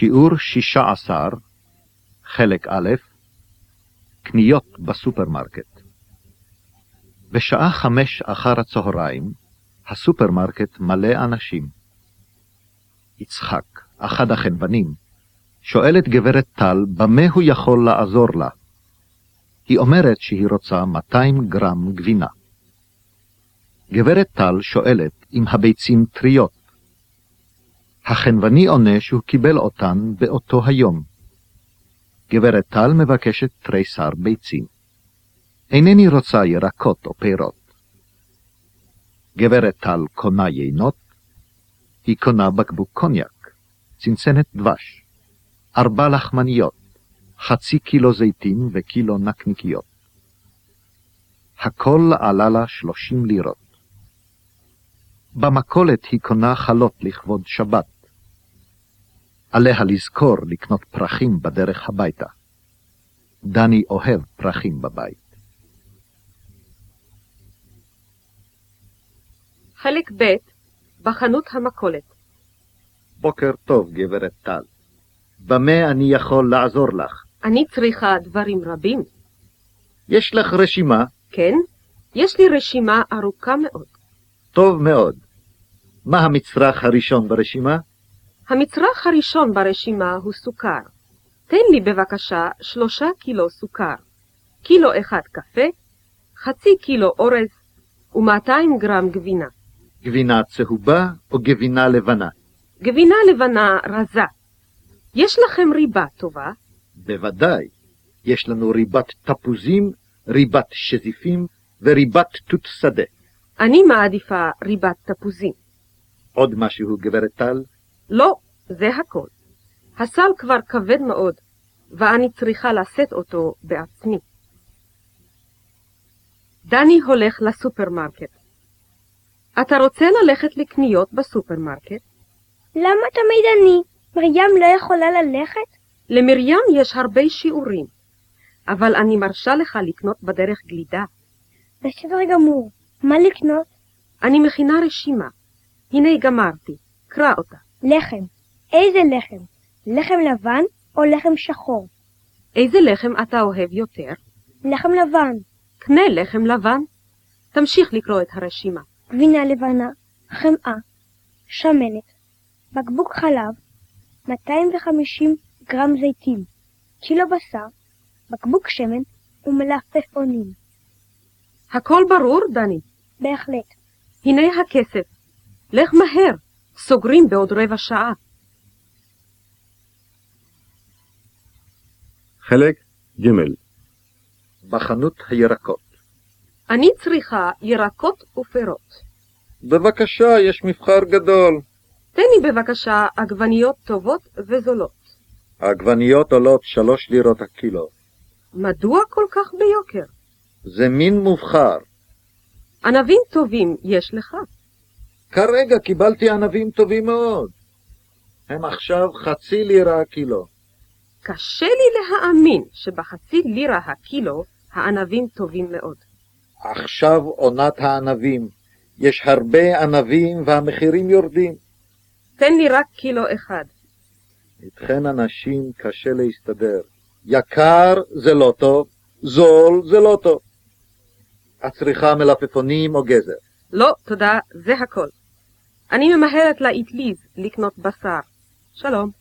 שיעור שישה עשר, חלק א', קניות בסופרמרקט. בשעה חמש אחר הצהריים, הסופרמרקט מלא אנשים. יצחק, אחד החנוונים, את גברת טל במה הוא יכול לעזור לה. היא אומרת שהיא רוצה 200 גרם גבינה. גברת טל שואלת אם הביצים טריות. החנווני עונה שהוא קיבל אותן באותו היום. גברת טל מבקשת תריסר ביצים. אינני רוצה ירקות או פירות. גברת טל קונה יינות, היא קונה בקבוק קוניאק, צנצנת דבש, ארבע לחמניות, חצי קילו זיתים וקילו נקניקיות. הכל עלה לה שלושים לירות. במכולת היא קונה חלות לכבוד שבת. עליה לזכור לקנות פרחים בדרך הביתה. דני אוהב פרחים בבית. חלק ב' בחנות המכולת. בוקר טוב, גברת טל. במה אני יכול לעזור לך? אני צריכה דברים רבים. יש לך רשימה? כן, יש לי רשימה ארוכה מאוד. טוב מאוד. מה המצרך הראשון ברשימה? המצרך הראשון ברשימה הוא סוכר. תן לי בבקשה שלושה קילו סוכר, קילו אחד קפה, חצי קילו אורז ו-200 גרם גבינה. גבינה צהובה או גבינה לבנה? גבינה לבנה רזה. יש לכם ריבה טובה? בוודאי. יש לנו ריבת תפוזים, ריבת שזיפים וריבת תות שדה. אני מעדיפה ריבת תפוזים. עוד משהו, גברת טל? לא, זה הכל. הסל כבר כבד מאוד, ואני צריכה לשאת אותו בעצמי. דני הולך לסופרמרקט. אתה רוצה ללכת לקניות בסופרמרקט? למה תמיד אני? מרים לא יכולה ללכת? למרים יש הרבה שיעורים, אבל אני מרשה לך לקנות בדרך גלידה. בסדר גמור. מה לקנות? אני מכינה רשימה. הנה גמרתי, קרא אותה. לחם. איזה לחם? לחם לבן או לחם שחור? איזה לחם אתה אוהב יותר? לחם לבן. קנה לחם לבן. תמשיך לקרוא את הרשימה. גבינה לבנה, חמאה, שמנת, בקבוק חלב, 250 גרם זיתים, קילו בשר, בקבוק שמן ומלפפונים. הכל ברור, דני. בהחלט. הנה הכסף. לך מהר, סוגרים בעוד רבע שעה. חלק ג' בחנות הירקות אני צריכה ירקות ופירות. בבקשה, יש מבחר גדול. תן לי בבקשה עגבניות טובות וזולות. העגבניות עולות שלוש לירות הקילו. מדוע כל כך ביוקר? זה מין מובחר. ענבים טובים יש לך. כרגע קיבלתי ענבים טובים מאוד. הם עכשיו חצי לירה הקילו. קשה לי להאמין שבחצי לירה הקילו הענבים טובים מאוד. עכשיו עונת הענבים. יש הרבה ענבים והמחירים יורדים. תן לי רק קילו אחד. איתכן אנשים קשה להסתדר. יקר זה לא טוב, זול זה לא טוב. את צריכה מלפפונים או גזר. לא, תודה, זה הכל. אני ממהרת לאטליז לקנות בשר. שלום.